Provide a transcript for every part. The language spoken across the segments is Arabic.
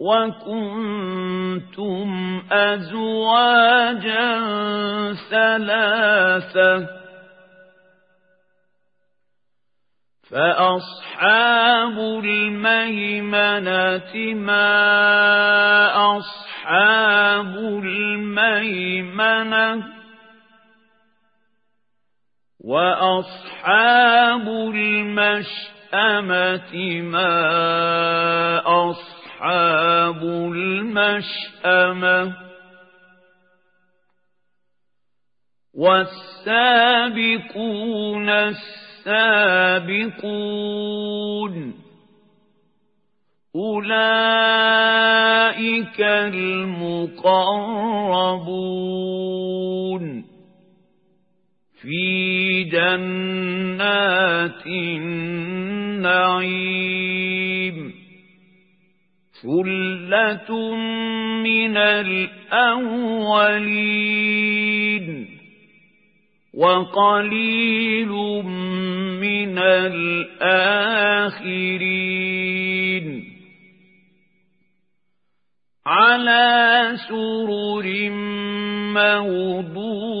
وكنتم أزواجا ثلاثة فأصحاب الميمنة ما أصحاب الميمنة وأصحاب المشأمة ما أصحاب أصحاب المشأمة والسابقون السابقون أولئك المقربون في جنات النعيم ثلة من الأولين وقليل من الآخرين على سرر موضونة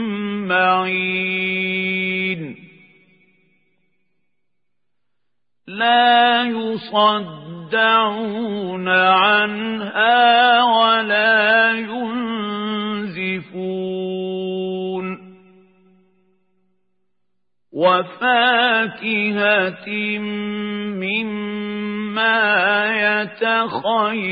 معين لا يصدعون عنها ولا ينزفون. وفاكهة مما يتخيرون.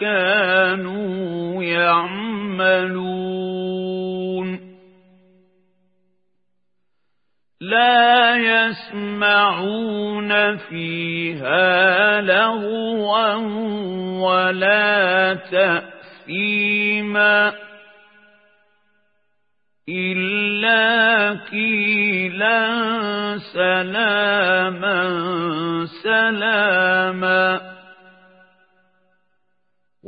كانوا يعملون. لا يسمعون فيها لغوا ولا تأثيما إلا قيلا سلاما سلاما.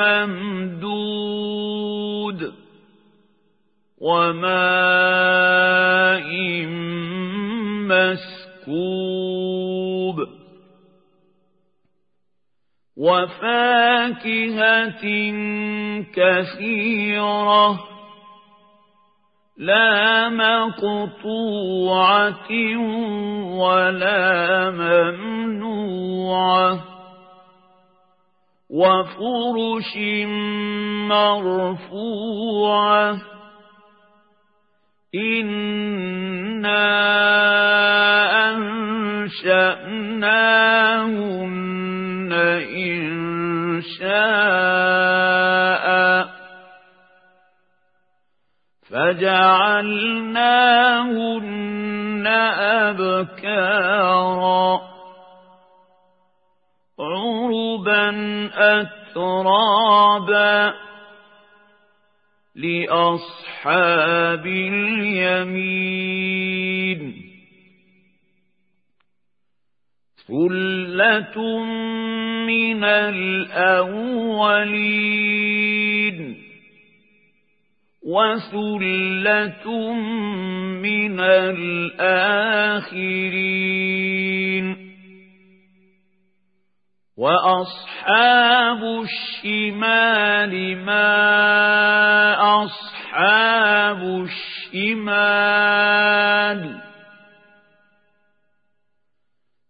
ممدود وماء مسكوب وفاكهة كثيرة لا مقطوعة ولا ممنوعة وفرش مرفوعة. إنا أنشأناهن إن شاء. فجعلناهن أبكارا. أترابا لأصحاب اليمين ثلة من الأولين وثلة من الآخرين وأصحاب الشمال ما أصحاب الشمال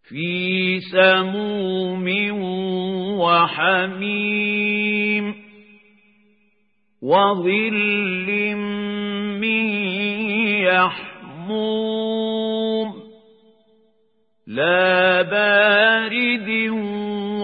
في سموم وحميم وظل من يحموم لا بارد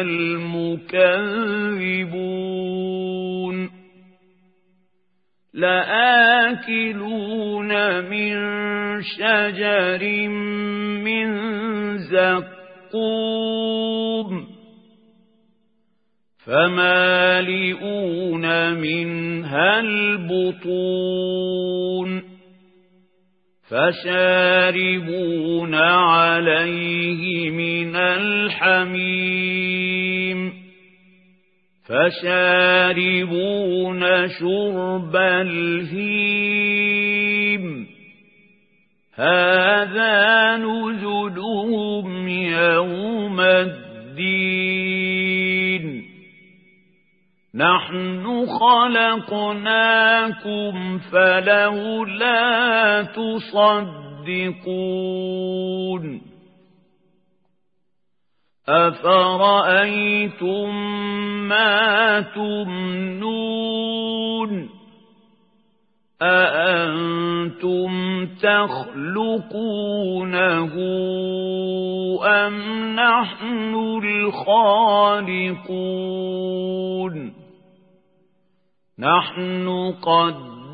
المكذبون. لآكلون من شجر من زقوم. فمالئون منها البطون. فشاربون عليه من الحميم. فشاربون شرب الهيم. هذا نزلهم يوم الدين. نحن خلقناكم فلولا تصدقون. أفرأيتم ما تمنون أأنتم تخلقونه أم نحن الخالقون نحن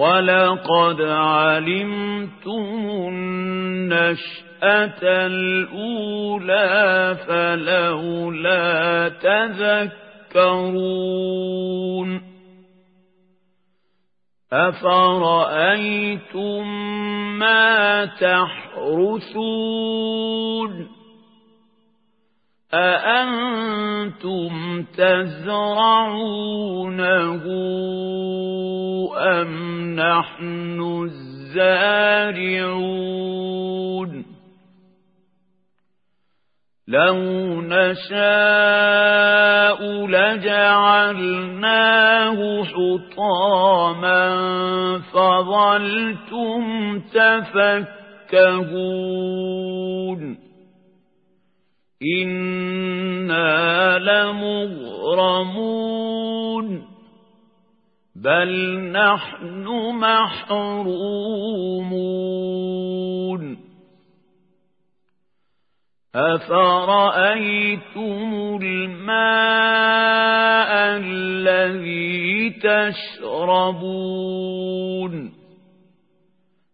وَلَقَدْ عَلِمْتُمُ النَّشْأَةَ الْأُولَى فَلَوْلَا تَذَكَّرُونَ أَفَرَأَيْتُم مَّا تَحْرُثُونَ أَأَنتُمْ تَزْرَعُونَهُ أَمْ نَحْنُ الزَّارِعُونَ لَوْ نَشَاءُ لَجَعَلْنَاهُ حُطَامًا فَظَلْتُمْ تَفَكَّهُونَ إِنَّا لَمُغْرَمُونَ بَلْ نَحْنُ مَحْرُومُونَ أَفَرَأَيْتُمُ الْمَاءَ الَّذِي تَشْرَبُونَ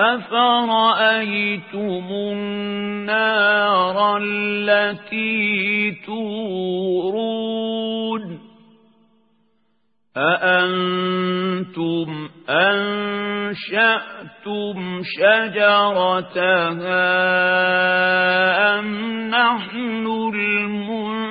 أَفَرَأَيْتُمُ النَّارَ الَّتِي تُورُونَ أَأَنتُمْ أَنشَأْتُمْ شَجَرَتَهَا أَمْ نَحْنُ الْمُنشِئُونَ